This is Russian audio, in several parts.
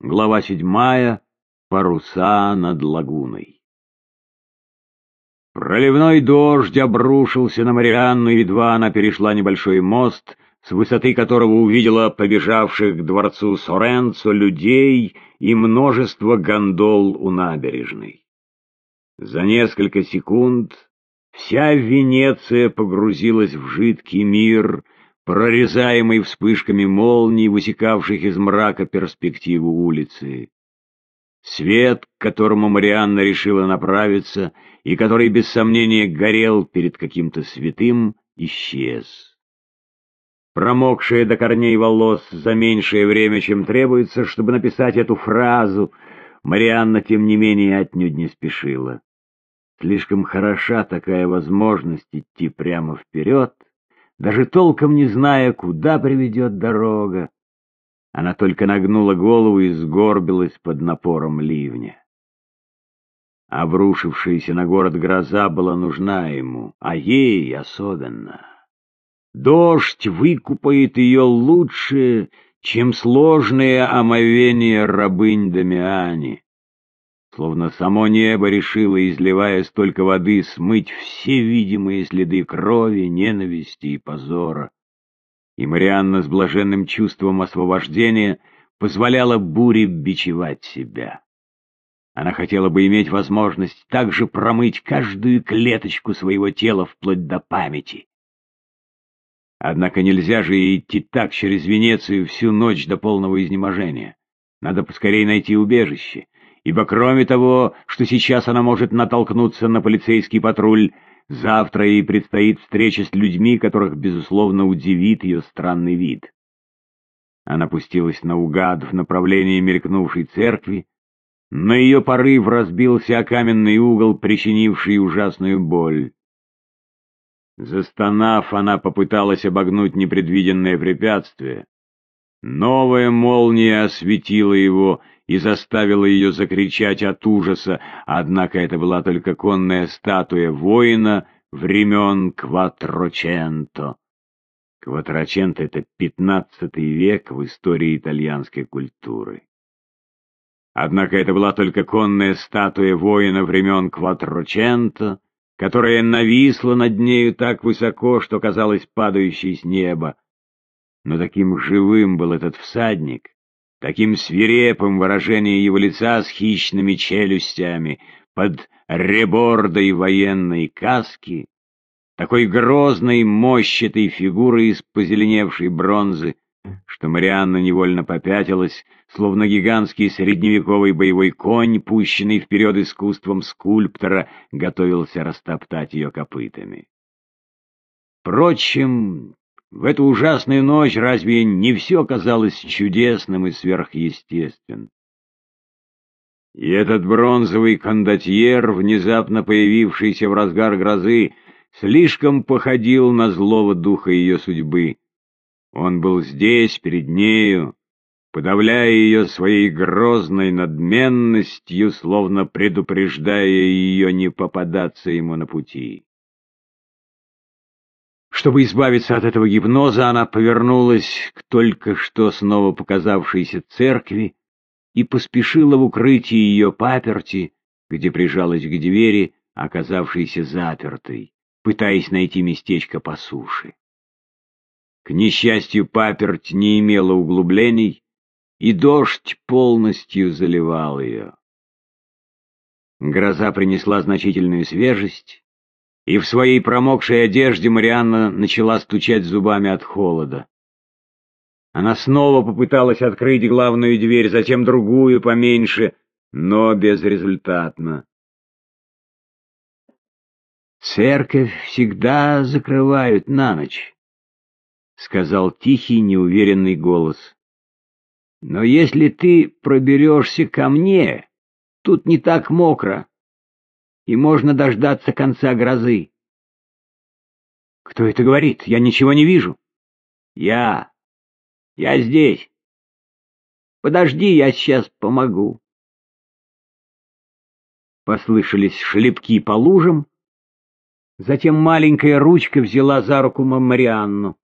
Глава седьмая. Паруса над лагуной. Проливной дождь обрушился на Марианну, едва она перешла небольшой мост, с высоты которого увидела побежавших к дворцу Соренцо людей и множество гондол у набережной. За несколько секунд вся Венеция погрузилась в жидкий мир — прорезаемый вспышками молний, высекавших из мрака перспективу улицы. Свет, к которому Марианна решила направиться, и который без сомнения горел перед каким-то святым, исчез. Промокшая до корней волос за меньшее время, чем требуется, чтобы написать эту фразу, Марианна, тем не менее, отнюдь не спешила. Слишком хороша такая возможность идти прямо вперед, даже толком не зная, куда приведет дорога. Она только нагнула голову и сгорбилась под напором ливня. Обрушившаяся на город гроза была нужна ему, а ей особенно. Дождь выкупает ее лучше, чем сложные омовения рабынь Дамиани. Словно само небо решило, изливая столько воды, смыть все видимые следы крови, ненависти и позора. И Марианна с блаженным чувством освобождения позволяла буре бичевать себя. Она хотела бы иметь возможность также промыть каждую клеточку своего тела вплоть до памяти. Однако нельзя же идти так через Венецию всю ночь до полного изнеможения. Надо поскорее найти убежище — ибо кроме того, что сейчас она может натолкнуться на полицейский патруль, завтра ей предстоит встреча с людьми, которых, безусловно, удивит ее странный вид. Она пустилась наугад в направлении мелькнувшей церкви, но ее порыв разбился о каменный угол, причинивший ужасную боль. Застонав, она попыталась обогнуть непредвиденное препятствие. Новая молния осветила его, и заставила ее закричать от ужаса, однако это была только конная статуя воина времен Кватроченто. Кватроченто — это пятнадцатый век в истории итальянской культуры. Однако это была только конная статуя воина времен Кватроченто, которая нависла над нею так высоко, что казалось падающей с неба. Но таким живым был этот всадник, таким свирепым выражение его лица с хищными челюстями, под ребордой военной каски, такой грозной, мощатой фигурой из позеленевшей бронзы, что Марианна невольно попятилась, словно гигантский средневековый боевой конь, пущенный вперед искусством скульптора, готовился растоптать ее копытами. Впрочем, в эту ужасную ночь разве не все казалось чудесным и сверхъестественным? И этот бронзовый кондотьер, внезапно появившийся в разгар грозы, слишком походил на злого духа ее судьбы. Он был здесь, перед нею, подавляя ее своей грозной надменностью, словно предупреждая ее не попадаться ему на пути. Чтобы избавиться от этого гипноза, она повернулась к только что снова показавшейся церкви и поспешила в укрытие ее паперти, где прижалась к двери, оказавшейся запертой, пытаясь найти местечко по суше. К несчастью, паперть не имела углублений, и дождь полностью заливал ее. Гроза принесла значительную свежесть, и в своей промокшей одежде Марианна начала стучать зубами от холода. Она снова попыталась открыть главную дверь, затем другую, поменьше, но безрезультатно. «Церковь всегда закрывают на ночь», — сказал тихий, неуверенный голос. «Но если ты проберешься ко мне, тут не так мокро и можно дождаться конца грозы. Кто это говорит? Я ничего не вижу. Я. Я здесь. Подожди, я сейчас помогу. Послышались шлепки по лужам. Затем маленькая ручка взяла за руку Марианну.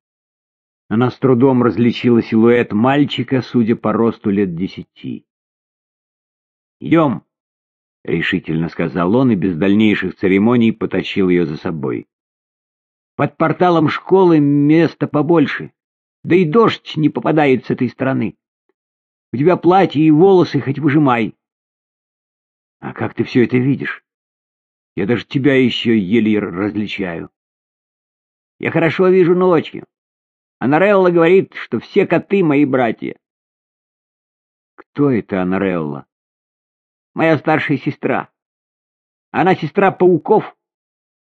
Она с трудом различила силуэт мальчика, судя по росту лет десяти. Идем, — решительно сказал он и без дальнейших церемоний потащил ее за собой. Под порталом школы места побольше, да и дождь не попадает с этой стороны. У тебя платье и волосы хоть выжимай. А как ты все это видишь? Я даже тебя еще еле различаю. Я хорошо вижу ночью. Анарелла говорит, что все коты мои братья. Кто это Анарелла? Моя старшая сестра. Она сестра пауков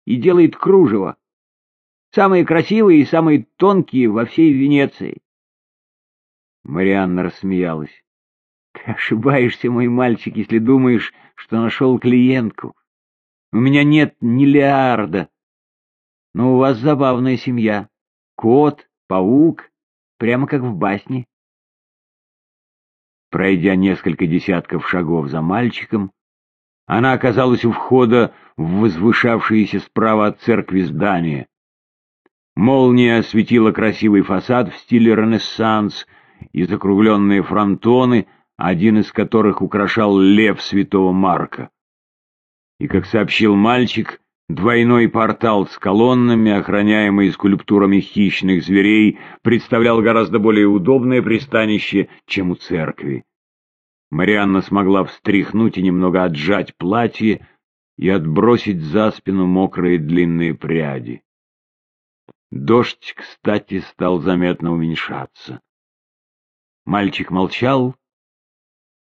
и делает кружево. Самые красивые и самые тонкие во всей Венеции. Марианна рассмеялась. Ты ошибаешься, мой мальчик, если думаешь, что нашел клиентку. У меня нет миллиарда. Но у вас забавная семья. Кот, паук, прямо как в басне. Пройдя несколько десятков шагов за мальчиком, она оказалась у входа в возвышавшееся справа от церкви здание. Молния осветила красивый фасад в стиле ренессанс и закругленные фронтоны, один из которых украшал лев святого Марка и, как сообщил мальчик, двойной портал с колоннами, охраняемый скульптурами хищных зверей, представлял гораздо более удобное пристанище, чем у церкви. Марианна смогла встряхнуть и немного отжать платье и отбросить за спину мокрые длинные пряди. Дождь, кстати, стал заметно уменьшаться. Мальчик молчал,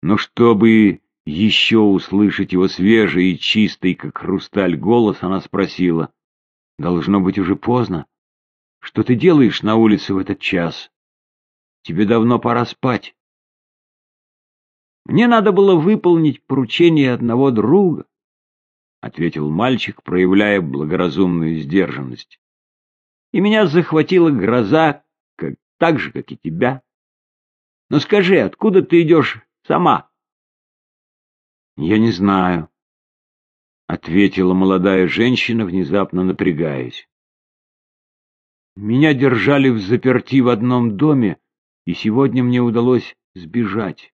но чтобы еще услышать его свежий и чистый, как хрусталь, голос, она спросила. «Должно быть уже поздно. Что ты делаешь на улице в этот час? Тебе давно пора спать». «Мне надо было выполнить поручение одного друга», — ответил мальчик, проявляя благоразумную сдержанность. «И меня захватила гроза, как, так же, как и тебя. Но скажи, откуда ты идешь сама?» «Я не знаю», — ответила молодая женщина, внезапно напрягаясь. «Меня держали в заперти в одном доме, и сегодня мне удалось сбежать.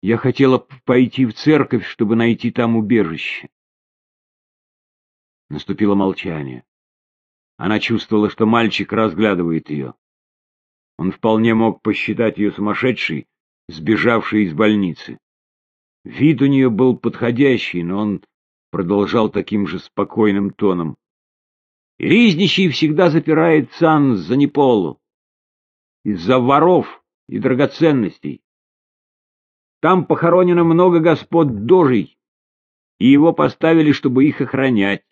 Я хотела пойти в церковь, чтобы найти там убежище». Наступило молчание. Она чувствовала, что мальчик разглядывает ее. Он вполне мог посчитать ее сумасшедшей, сбежавшей из больницы. Вид у нее был подходящий, но он продолжал таким же спокойным тоном. Ризничий всегда запирает сан за неполу. Из-за воров и драгоценностей. Там похоронено много господ дожей, и его поставили, чтобы их охранять.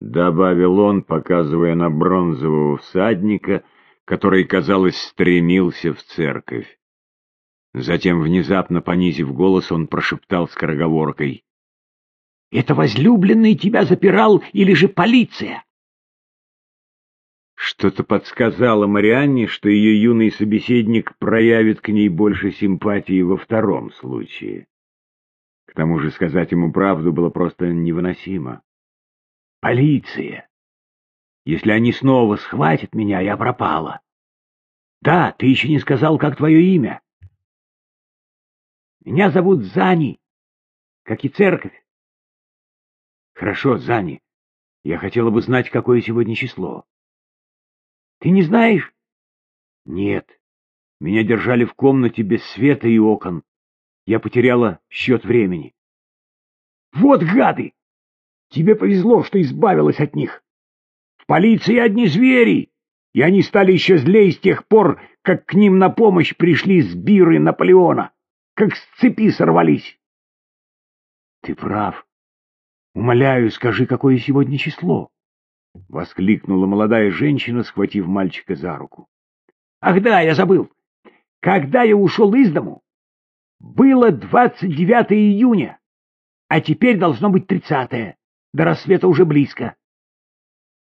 Добавил он, показывая на бронзового всадника, который, казалось, стремился в церковь. Затем, внезапно понизив голос, он прошептал скороговоркой. — Это возлюбленный тебя запирал или же полиция? Что-то подсказало Марианне, что ее юный собеседник проявит к ней больше симпатии во втором случае. К тому же сказать ему правду было просто невыносимо. «Полиция! Если они снова схватят меня, я пропала. Да, ты еще не сказал, как твое имя. Меня зовут Зани, как и церковь. Хорошо, Зани. Я хотела бы знать, какое сегодня число. Ты не знаешь? Нет. Меня держали в комнате без света и окон. Я потеряла счет времени. Вот гады! Тебе повезло, что избавилась от них. В полиции одни звери, и они стали еще злее с тех пор, как к ним на помощь пришли сбиры Наполеона как с цепи сорвались. — Ты прав. Умоляю, скажи, какое сегодня число? — воскликнула молодая женщина, схватив мальчика за руку. — Ах да, я забыл. Когда я ушел из дому, было 29 июня, а теперь должно быть 30 -е. До рассвета уже близко.